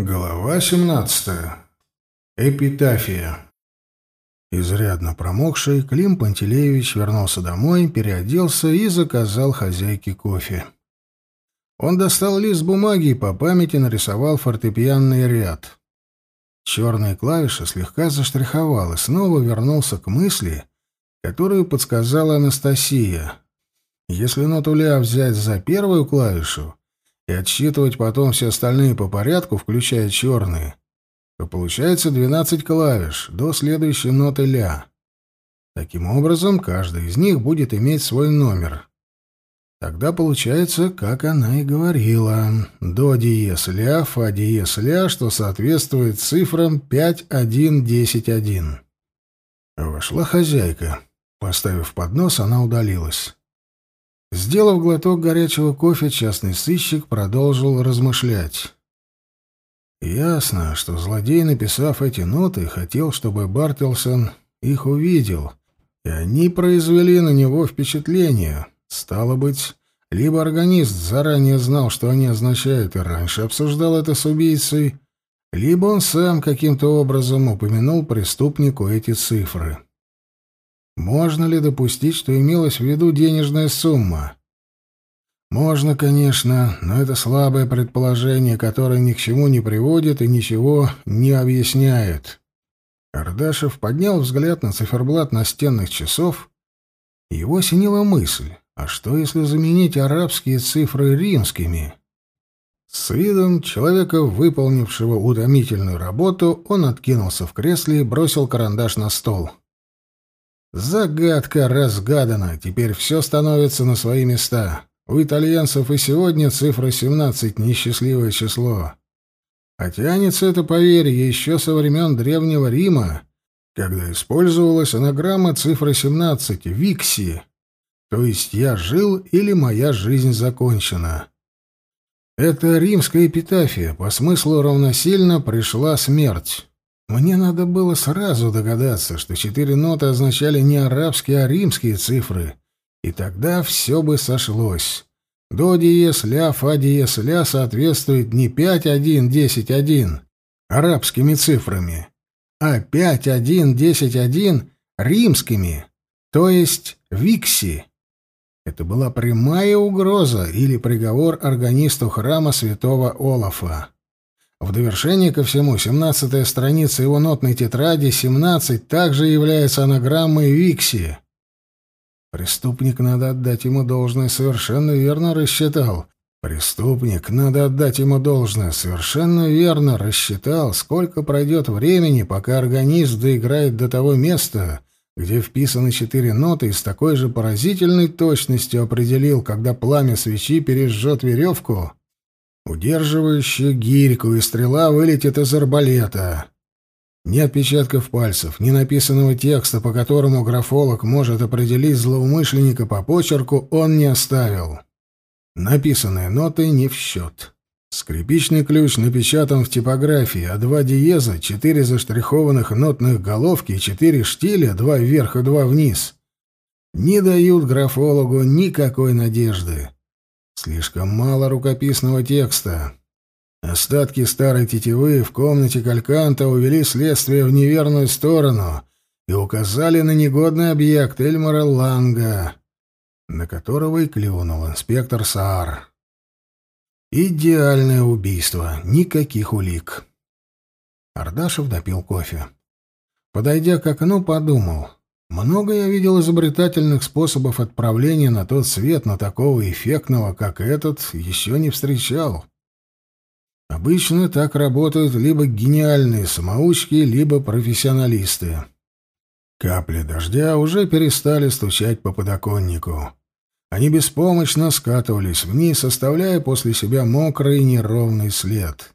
Глава 17. Эпитафия. Изрядно промокший, Клим Пантелеевич вернулся домой, переоделся и заказал хозяйке кофе. Он достал лист бумаги и по памяти нарисовал фортепианный ряд. Черные клавиши слегка заштриховал и снова вернулся к мысли, которую подсказала Анастасия. Если ноту ля взять за первую клавишу, и отсчитывать потом все остальные по порядку, включая черные, то получается 12 клавиш до следующей ноты ля. Таким образом, каждый из них будет иметь свой номер. Тогда получается, как она и говорила, до диез ля, фа диез ля, что соответствует цифрам 5, 1, 10, 1. Вошла хозяйка. Поставив поднос, она удалилась. Сделав глоток горячего кофе, частный сыщик продолжил размышлять. Ясно, что злодей, написав эти ноты, хотел, чтобы Бартелсон их увидел, и они произвели на него впечатление. Стало быть, либо органист заранее знал, что они означают, и раньше обсуждал это с убийцей, либо он сам каким-то образом упомянул преступнику эти цифры. Можно ли допустить, что имелась в виду денежная сумма? Можно, конечно, но это слабое предположение, которое ни к чему не приводит и ничего не объясняет. Ардашев поднял взгляд на циферблат настенных часов, его осенила мысль, а что если заменить арабские цифры римскими? С видом человека, выполнившего утомительную работу, он откинулся в кресле и бросил карандаш на стол. Загадка разгадана, теперь все становится на свои места. У итальянцев и сегодня цифра 17 — несчастливое число. А тянется это, поверь, еще со времен Древнего Рима, когда использовалась анаграмма цифры 17 — «викси», то есть «я жил» или «моя жизнь закончена». Это римская эпитафия, по смыслу равносильно «пришла смерть». Мне надо было сразу догадаться, что четыре ноты означали не арабские, а римские цифры, и тогда все бы сошлось. До диез ля, фа диез ля соответствует не 5-1-10-1 арабскими цифрами, а 5-1-10-1 римскими, то есть викси. Это была прямая угроза или приговор органисту храма святого Олафа. В довершение ко всему, семнадцатая страница его нотной тетради, 17, также является анаграммой Викси. Преступник, надо отдать ему должное, совершенно верно рассчитал. Преступник, надо отдать ему должное, совершенно верно рассчитал, сколько пройдет времени, пока органист доиграет до того места, где вписаны четыре ноты и с такой же поразительной точностью определил, когда пламя свечи пережжет веревку, удерживающую гирьку, и стрела вылетит из арбалета. Ни отпечатков пальцев, ни написанного текста, по которому графолог может определить злоумышленника по почерку, он не оставил. Написанные ноты не в счет. Скрипичный ключ напечатан в типографии, а два диеза, четыре заштрихованных нотных головки и четыре штиля, два вверх и два вниз, не дают графологу никакой надежды. Слишком мало рукописного текста. Остатки старой тетивы в комнате Кальканта увели следствие в неверную сторону и указали на негодный объект Эльмара Ланга, на которого и клюнул инспектор Саар. Идеальное убийство, никаких улик. Ардашев допил кофе. Подойдя к окну, подумал — много я видел изобретательных способов отправления на тот свет, но такого эффектного, как этот, еще не встречал. Обычно так работают либо гениальные самоучки, либо профессионалисты. Капли дождя уже перестали стучать по подоконнику. Они беспомощно скатывались вниз, оставляя после себя мокрый неровный след.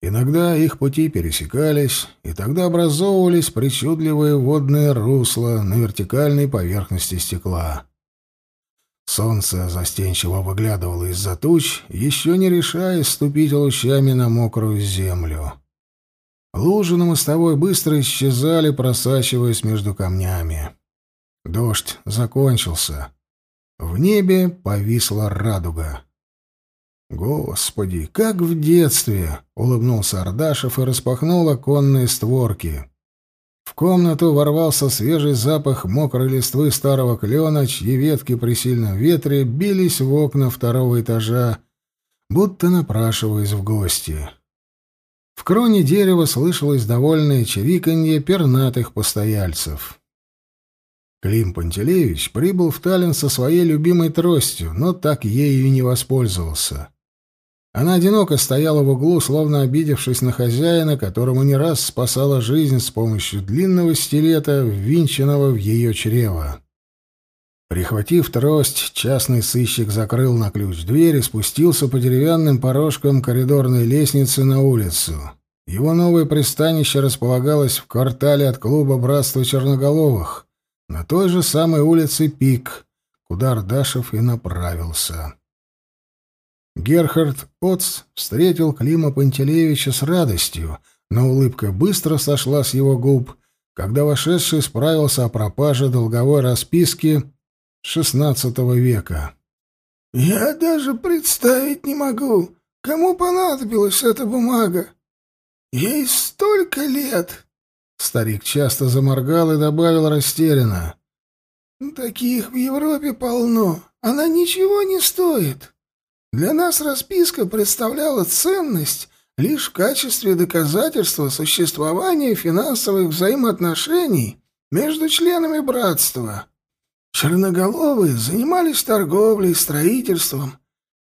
Иногда их пути пересекались, и тогда образовывались причудливые водные русла на вертикальной поверхности стекла. Солнце застенчиво выглядывало из-за туч, еще не решаясь ступить лучами на мокрую землю. Лужи на мостовой быстро исчезали, просачиваясь между камнями. Дождь закончился. В небе повисла радуга. Господи, как в детстве, улыбнулся Ардашев и распахнул оконные створки. В комнату ворвался свежий запах мокрой листвы старого клена, чьи ветки при сильном ветре бились в окна второго этажа, будто напрашиваясь в гости. В кроне дерева слышалось довольное чириканье пернатых постояльцев. Клим Пантелеевич прибыл в Таллин со своей любимой тростью, но так ею и не воспользовался. Она одиноко стояла в углу, словно обидевшись на хозяина, которому не раз спасала жизнь с помощью длинного стилета, ввинченного в ее чрево. Прихватив трость, частный сыщик закрыл на ключ дверь и спустился по деревянным порожкам коридорной лестницы на улицу. Его новое пристанище располагалось в квартале от клуба «Братство Черноголовых», на той же самой улице Пик, куда Ардашев и направился. Герхард Отц встретил Клима Пантелеевича с радостью, но улыбка быстро сошла с его губ, когда вошедший справился о пропаже долговой расписки XVI века. «Я даже представить не могу, кому понадобилась эта бумага. Ей столько лет!» Старик часто заморгал и добавил растерянно. «Таких в Европе полно. Она ничего не стоит. Для нас расписка представляла ценность лишь в качестве доказательства существования финансовых взаимоотношений между членами братства. Черноголовые занимались торговлей, строительством.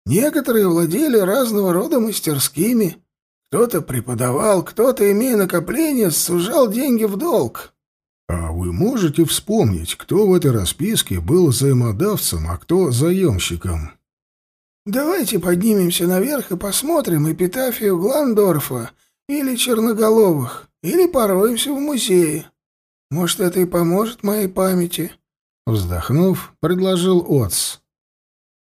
Некоторые владели разного рода мастерскими. Кто-то преподавал, кто-то, имея накопления, сужал деньги в долг. А вы можете вспомнить, кто в этой расписке был взаимодавцем, а кто заемщиком? Давайте поднимемся наверх и посмотрим эпитафию Гландорфа или Черноголовых, или пороемся в музее. Может, это и поможет моей памяти. Вздохнув, предложил Отц.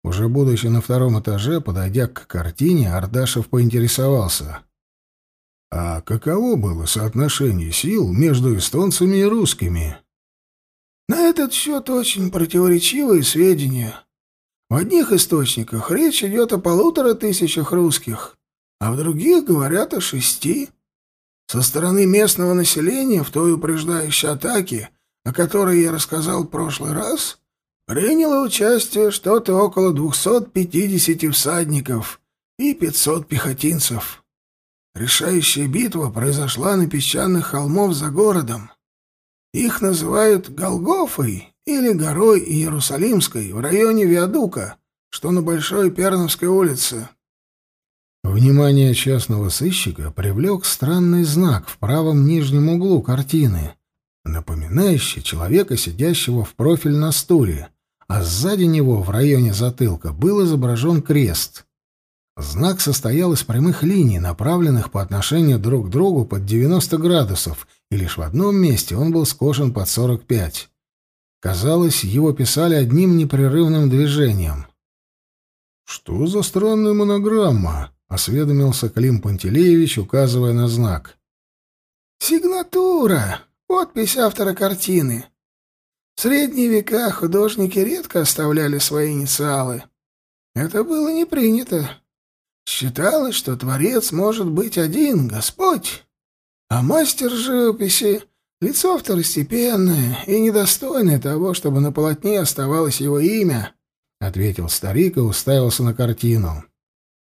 Уже будучи на втором этаже, подойдя к картине, Ардашев поинтересовался. А каково было соотношение сил между эстонцами и русскими? На этот счет очень противоречивые сведения. В одних источниках речь идет о полутора тысячах русских, а в других говорят о шести. Со стороны местного населения в той упреждающей атаке, о которой я рассказал в прошлый раз, приняло участие что-то около 250 всадников и 500 пехотинцев. Решающая битва произошла на песчаных холмов за городом. Их называют Голгофой или горой Иерусалимской в районе Виадука, что на Большой Перновской улице. Внимание частного сыщика привлек странный знак в правом нижнем углу картины, напоминающий человека, сидящего в профиль на стуле, а сзади него, в районе затылка, был изображен крест. Знак состоял из прямых линий, направленных по отношению друг к другу под 90 градусов, и лишь в одном месте он был скошен под 45. Казалось, его писали одним непрерывным движением. «Что за странная монограмма?» — осведомился Клим Пантелеевич, указывая на знак. «Сигнатура! Подпись автора картины. В средние века художники редко оставляли свои инициалы. Это было не принято. Считалось, что творец может быть один, Господь, а мастер живописи Лицо второстепенное и недостойное того, чтобы на полотне оставалось его имя, — ответил старик и уставился на картину.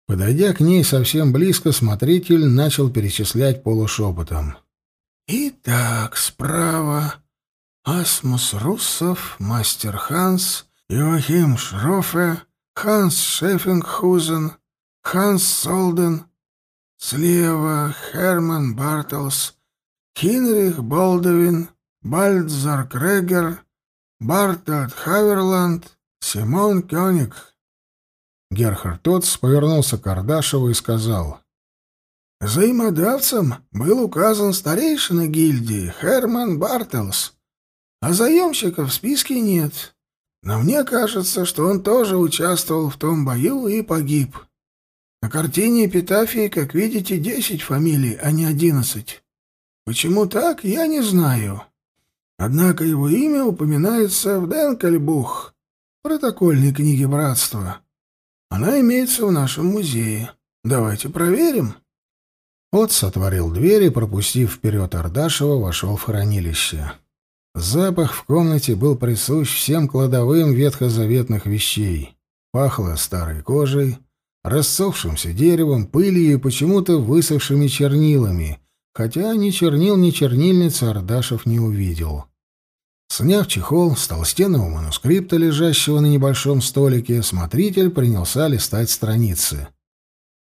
Подойдя к ней совсем близко, смотритель начал перечислять полушепотом. «Итак, справа Асмус Руссов, мастер Ханс, Иоахим Шрофе, Ханс Шефингхузен, Ханс Солден, слева Херман Бартелс, Хинрих Болдовин, Бальдзар Крегер, Бартольд Хаверланд, Симон Кёник. Герхард Тотс повернулся к Ардашеву и сказал. Взаимодавцем был указан старейшина гильдии Херман Бартелс, а заемщика в списке нет. Но мне кажется, что он тоже участвовал в том бою и погиб. На картине эпитафии, как видите, десять фамилий, а не одиннадцать. Почему так, я не знаю. Однако его имя упоминается в Денкельбух, протокольной книге братства. Она имеется в нашем музее. Давайте проверим». Отц отворил дверь и, пропустив вперед Ардашева, вошел в хранилище. Запах в комнате был присущ всем кладовым ветхозаветных вещей. Пахло старой кожей, рассохшимся деревом, пылью и почему-то высохшими чернилами, хотя ни чернил, ни чернильницы Ардашев не увидел. Сняв чехол с толстенного манускрипта, лежащего на небольшом столике, смотритель принялся листать страницы.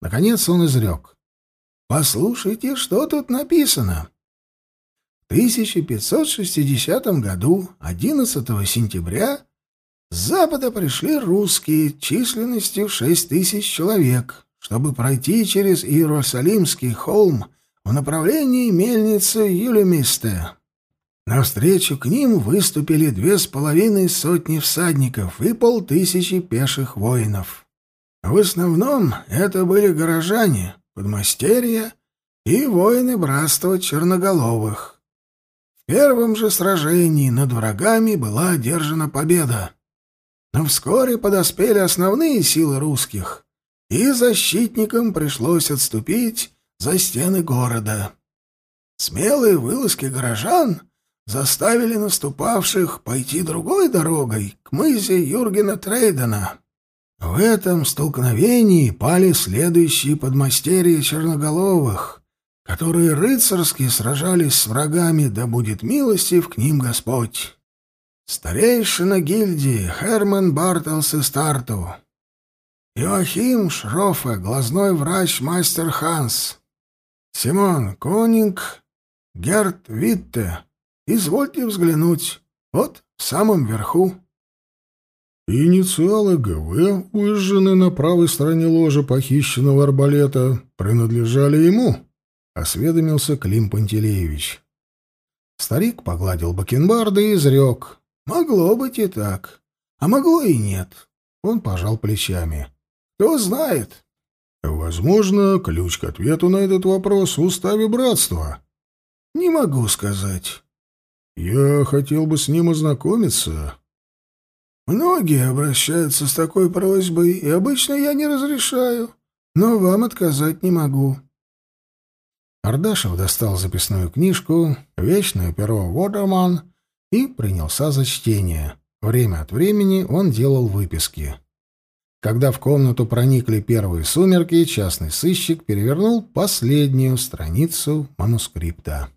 Наконец он изрек. «Послушайте, что тут написано. В 1560 году, 11 сентября, с запада пришли русские численностью в шесть тысяч человек, чтобы пройти через Иерусалимский холм в направлении мельницы Юлемисте. Навстречу к ним выступили две с половиной сотни всадников и полтысячи пеших воинов. В основном это были горожане, подмастерья и воины братства черноголовых. В первом же сражении над врагами была одержана победа. Но вскоре подоспели основные силы русских, и защитникам пришлось отступить за стены города. Смелые вылазки горожан заставили наступавших пойти другой дорогой, к мызе Юргена Трейдена. В этом столкновении пали следующие подмастерья черноголовых, которые рыцарски сражались с врагами, да будет милостив к ним Господь. Старейшина гильдии Херман Бартелс и Старту, Иоахим Шрофе, глазной врач мастер Ханс, Симон Конинг, Герт Витте, Извольте взглянуть. Вот в самом верху. Инициалы ГВ, выжжены на правой стороне ложа похищенного арбалета, принадлежали ему, — осведомился Клим Пантелеевич. Старик погладил бакенбарды и изрек. Могло быть и так, а могло и нет. Он пожал плечами. Кто знает. Возможно, ключ к ответу на этот вопрос в уставе братства. Не могу сказать. Я хотел бы с ним ознакомиться. Многие обращаются с такой просьбой, и обычно я не разрешаю, но вам отказать не могу. Ардашев достал записную книжку, вечное перо «Водерман» и принялся за чтение. Время от времени он делал выписки. Когда в комнату проникли первые сумерки, частный сыщик перевернул последнюю страницу манускрипта.